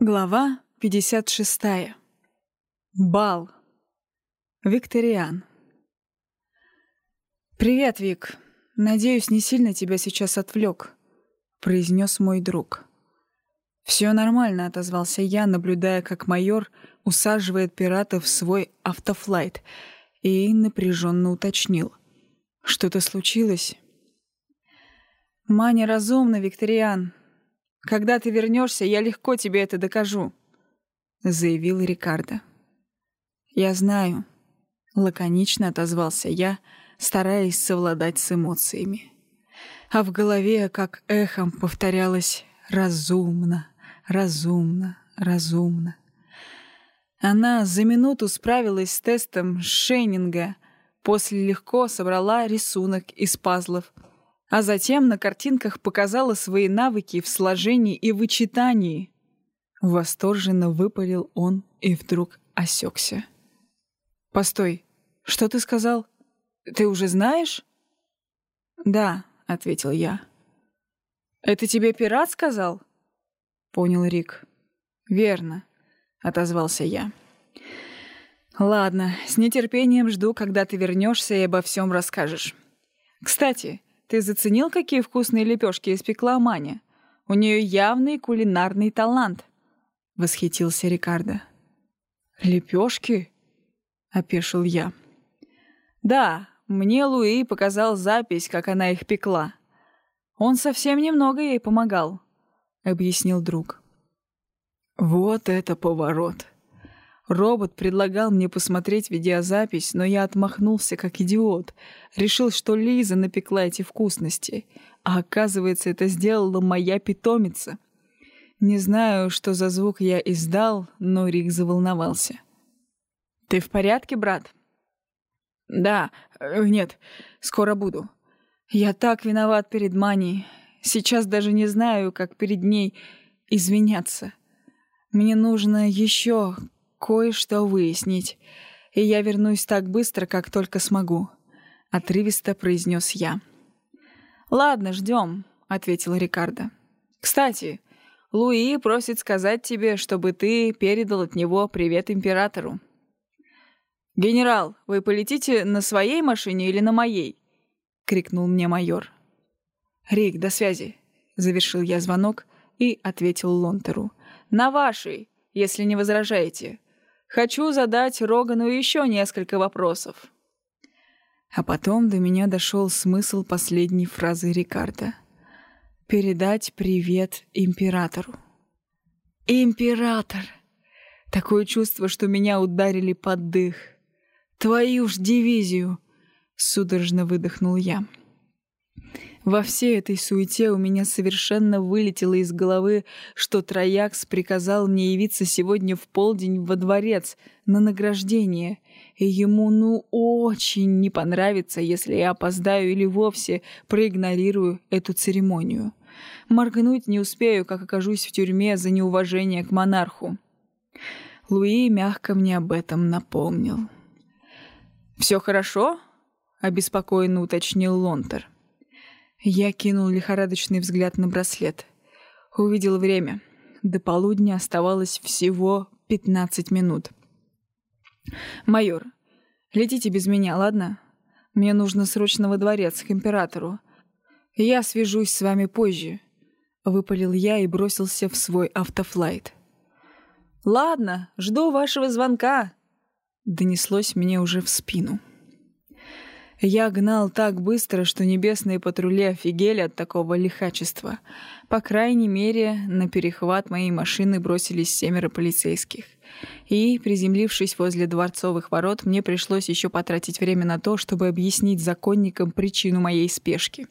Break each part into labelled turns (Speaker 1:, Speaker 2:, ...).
Speaker 1: Глава 56. Бал. Викториан. «Привет, Вик. Надеюсь, не сильно тебя сейчас отвлек», — произнес мой друг. «Все нормально», — отозвался я, наблюдая, как майор усаживает пиратов в свой автофлайт, и напряженно уточнил. «Что-то случилось?» «Маня разумна, Викториан. Когда ты вернешься, я легко тебе это докажу», — заявил Рикардо. «Я знаю», — лаконично отозвался я, стараясь совладать с эмоциями. А в голове, как эхом, повторялось «разумно, разумно, разумно». Она за минуту справилась с тестом Шейнинга, после легко собрала рисунок из пазлов — а затем на картинках показала свои навыки в сложении и вычитании. Восторженно выпалил он и вдруг осекся. «Постой, что ты сказал? Ты уже знаешь?» «Да», — ответил я. «Это тебе пират сказал?» — понял Рик. «Верно», — отозвался я. «Ладно, с нетерпением жду, когда ты вернешься и обо всем расскажешь. Кстати, ты заценил, какие вкусные лепешки испекла Маня? У нее явный кулинарный талант. Восхитился Рикардо. Лепешки? Опешил я. Да, мне Луи показал запись, как она их пекла. Он совсем немного ей помогал, объяснил друг. Вот это поворот. Робот предлагал мне посмотреть видеозапись, но я отмахнулся как идиот. Решил, что Лиза напекла эти вкусности. А оказывается, это сделала моя питомица. Не знаю, что за звук я издал, но Рик заволновался. «Ты в порядке, брат?» «Да, э, нет, скоро буду. Я так виноват перед Маней. Сейчас даже не знаю, как перед ней извиняться. Мне нужно еще кое-что выяснить, и я вернусь так быстро, как только смогу», — отрывисто произнес я. «Ладно, ждем», — ответил Рикардо. «Кстати, Луи просит сказать тебе, чтобы ты передал от него привет императору». «Генерал, вы полетите на своей машине или на моей?» — крикнул мне майор. «Рик, до связи», — завершил я звонок и ответил Лонтеру. «На вашей, если не возражаете. Хочу задать Рогану еще несколько вопросов». А потом до меня дошел смысл последней фразы Рикардо. «Передать привет императору». «Император!» Такое чувство, что меня ударили под дых. «Твою ж дивизию!» — судорожно выдохнул я. Во всей этой суете у меня совершенно вылетело из головы, что Троякс приказал мне явиться сегодня в полдень во дворец на награждение, и ему ну очень не понравится, если я опоздаю или вовсе проигнорирую эту церемонию. Моргнуть не успею, как окажусь в тюрьме за неуважение к монарху. Луи мягко мне об этом напомнил. «Все хорошо?» — обеспокоенно уточнил Лонтер. — я кинул лихорадочный взгляд на браслет. Увидел время. До полудня оставалось всего 15 минут. «Майор, летите без меня, ладно? Мне нужно срочно во дворец, к императору. Я свяжусь с вами позже», — выпалил я и бросился в свой автофлайт. «Ладно, жду вашего звонка», — донеслось мне уже в спину. Я гнал так быстро, что небесные патрули офигели от такого лихачества. По крайней мере, на перехват моей машины бросились семеро полицейских. И, приземлившись возле дворцовых ворот, мне пришлось еще потратить время на то, чтобы объяснить законникам причину моей спешки.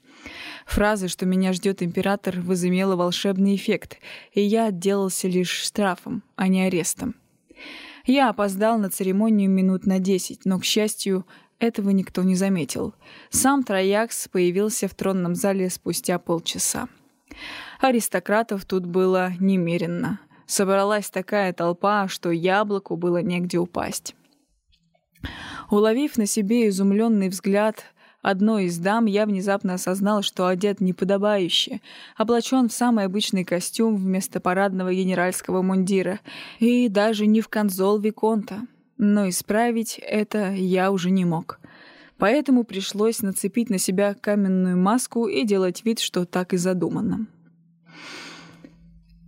Speaker 1: Фраза, что меня ждет император, возымела волшебный эффект, и я отделался лишь штрафом, а не арестом. Я опоздал на церемонию минут на десять, но, к счастью, этого никто не заметил. Сам Троякс появился в тронном зале спустя полчаса. Аристократов тут было немеренно. Собралась такая толпа, что яблоку было негде упасть. Уловив на себе изумленный взгляд одной из дам я внезапно осознал, что одет неподобающе, облачен в самый обычный костюм вместо парадного генеральского мундира, и даже не в конзол Виконта. Но исправить это я уже не мог. Поэтому пришлось нацепить на себя каменную маску и делать вид, что так и задумано.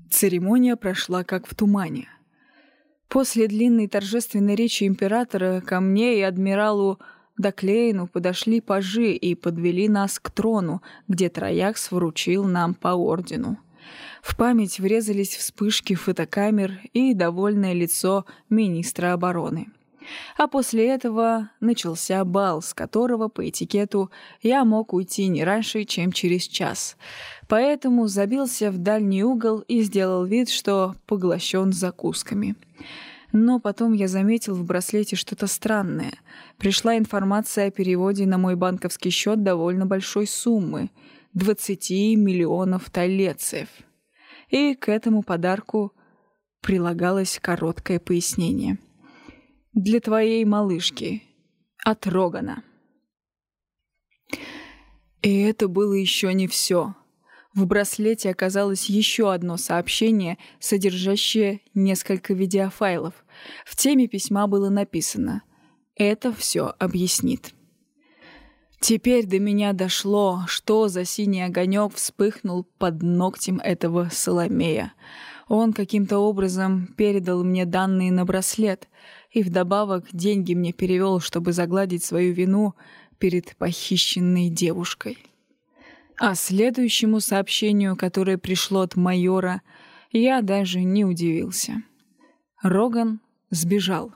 Speaker 1: Церемония прошла как в тумане. После длинной торжественной речи императора ко мне и адмиралу Доклейну подошли пажи и подвели нас к трону, где Троякс вручил нам по ордену. В память врезались вспышки фотокамер и довольное лицо министра обороны. А после этого начался бал, с которого, по этикету, я мог уйти не раньше, чем через час. Поэтому забился в дальний угол и сделал вид, что поглощен закусками. Но потом я заметил в браслете что-то странное. Пришла информация о переводе на мой банковский счет довольно большой суммы — 20 миллионов талецев. И к этому подарку прилагалось короткое пояснение — для твоей малышки. От Рогана. И это было еще не все. В браслете оказалось еще одно сообщение, содержащее несколько видеофайлов. В теме письма было написано «Это все объяснит». Теперь до меня дошло, что за синий огонек вспыхнул под ногтем этого Соломея. Он каким-то образом передал мне данные на браслет — и вдобавок деньги мне перевел, чтобы загладить свою вину перед похищенной девушкой. А следующему сообщению, которое пришло от майора, я даже не удивился. Роган сбежал.